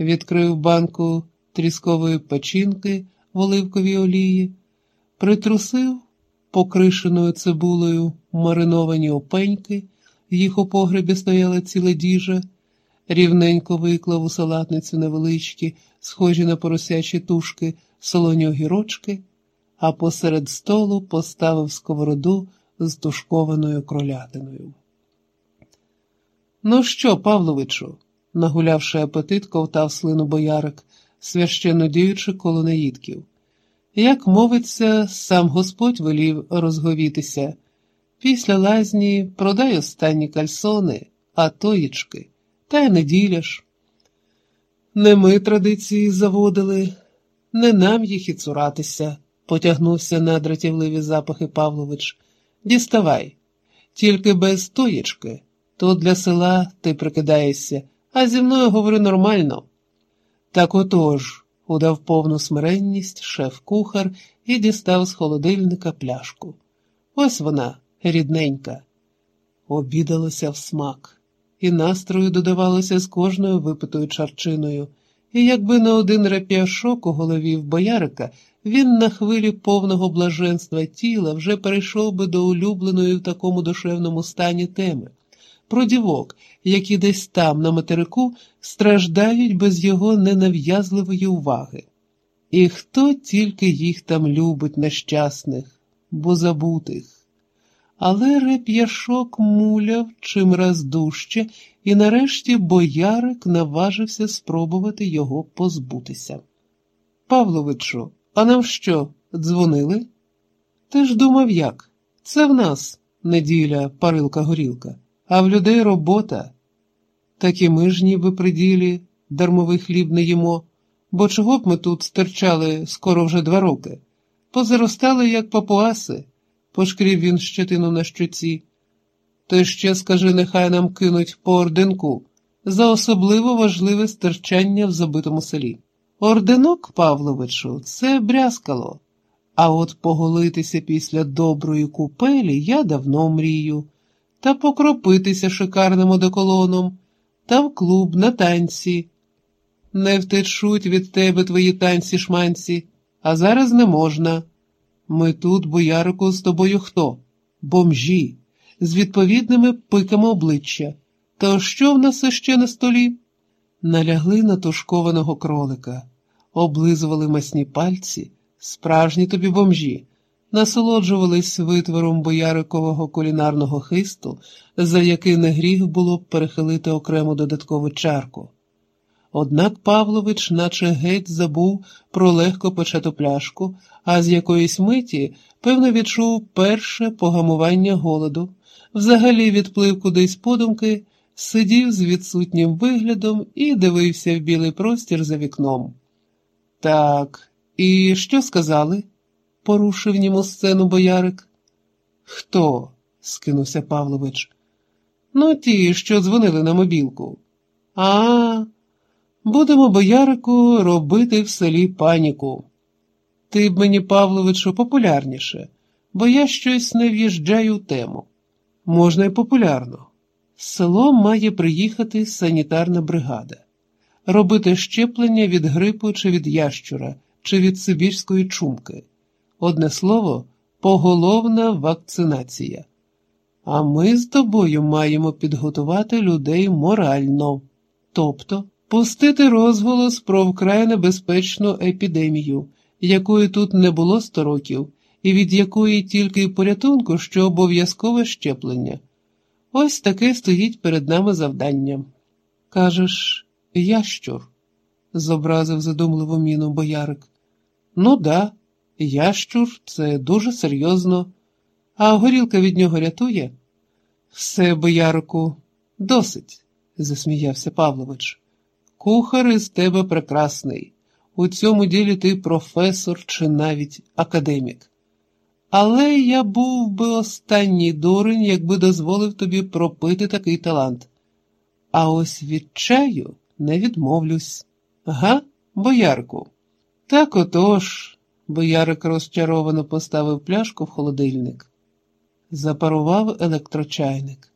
відкрив банку тріскової печінки в оливковій олії, притрусив покришеною цибулею мариновані опеньки, їх у погребі стояла ціла діжа, рівненько виклав у салатницю невеличкі, схожі на поросячі тушки, солоні огірочки, а посеред столу поставив сковороду з тушкованою кролятиною. Ну що, Павловичу? Нагулявши апетит, ковтав слину боярик, священно діючи коло наїдків. Як мовиться, сам Господь велів розговітися. Після лазні продай останні кальсони, а тоїчки, та й не діляш. Не ми традиції заводили, не нам їх і цуратися, потягнувся на дратівливі запахи Павлович. Діставай, тільки без тоєчки, то для села ти прикидаєшся, а зі мною говори нормально. Так отож, удав повну смиренність шеф-кухар і дістав з холодильника пляшку. Ось вона, рідненька. Обідалося в смак, і настрою додавалося з кожною випитою чарчиною, і якби на один реп'яшок у голові в боярика він на хвилі повного блаженства тіла вже перейшов би до улюбленої в такому душевному стані теми про дівок, які десь там, на материку, страждають без його ненав'язливої уваги. І хто тільки їх там любить нещасних, бо забутих. Але реп'яшок муляв чимраз дужче, і нарешті боярик наважився спробувати його позбутися. Павловичу, а нам що, дзвонили? Ти ж думав, як? Це в нас неділя, парилка горілка, а в людей робота. Так і ми ж ніби при ділі дармовий хліб не їмо, бо чого б ми тут стерчали скоро вже два роки? Позаростали, як папуаси, пошкрів він щетину на щоці. То ще, скажи, нехай нам кинуть по орденку за особливо важливе стерчання в забитому селі. Орденок, Павловичу, це брязкало, а от поголитися після доброї купелі я давно мрію, та покропитися шикарним одеколоном, в клуб на танці. Не втечуть від тебе твої танці шманці, а зараз не можна. Ми тут, боярику, з тобою хто? Бомжі, з відповідними пиками обличчя. То що в нас ще на столі? Налягли на тушкованого кролика облизували масні пальці, справжні тобі бомжі, насолоджувались витвором боярикового кулінарного хисту, за який не гріх було б перехилити окрему додаткову чарку. Однак Павлович, наче геть, забув про легко почату пляшку, а з якоїсь миті, певно, відчув перше погамування голоду, взагалі відплив кудись подумки, сидів з відсутнім виглядом і дивився в білий простір за вікном. Так, і що сказали? Порушив ньому сцену боярик. Хто? скинувся Павлович. Ну, ті, що дзвонили на мобілку. А, будемо, боярику, робити в селі паніку. Ти б мені, Павловичу, популярніше, бо я щось не в'їжджаю в тему. Можна й популярно. село має приїхати санітарна бригада робити щеплення від грипу чи від ящура, чи від сибірської чумки. Одне слово, поголовна вакцинація. А ми з тобою маємо підготувати людей морально, тобто пустити розголос про вкрай небезпечну епідемію, якої тут не було сто років, і від якої тільки порятунку, що обов'язкове щеплення. Ось таке стоїть перед нами завдання. Кажеш, Ящур, зобразив задумливу міну боярик. Ну да, ящур це дуже серйозно, а горілка від нього рятує. Все, боярику, досить, засміявся Павлович. Кухар із тебе прекрасний. У цьому ділі ти професор чи навіть академік. Але я був би останній дурень, якби дозволив тобі пропити такий талант. А ось від чаю не відмовлюсь. Га, боярку? Так отож, боярик розчаровано поставив пляшку в холодильник. Запарував електрочайник.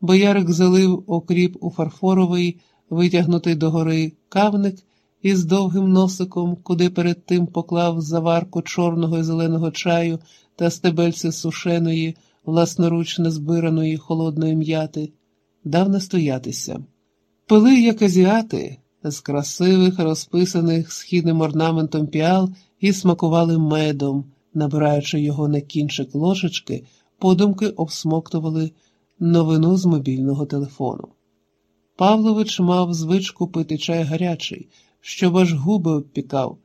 Боярик залив окріп у фарфоровий витягнутий догори кавник із довгим носиком, куди перед тим поклав заварку чорного і зеленого чаю та стебельце сушеної, власноручно збираної холодної м'яти, дав настоятися. Пили, як азіати, з красивих, розписаних східним орнаментом піал і смакували медом, набираючи його на кінчик ложечки, подумки обсмоктували новину з мобільного телефону. Павлович мав звичку пити чай гарячий, щоб аж губи обпікав,